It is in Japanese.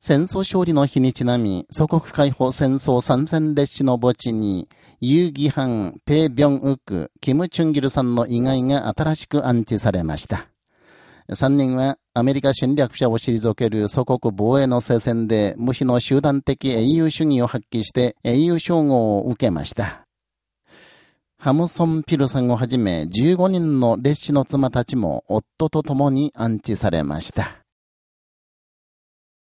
戦争勝利の日にちなみ、祖国解放戦争参戦列車の墓地に、ユーギハン、ペイ・ビョンウク、キム・チュンギルさんの遺骸が新しく安置されました。3人はアメリカ侵略者を退ける祖国防衛の聖戦で無視の集団的英雄主義を発揮して英雄称号を受けました。ハムソン・ピルさんをはじめ15人の列車の妻たちも夫と共に安置されました。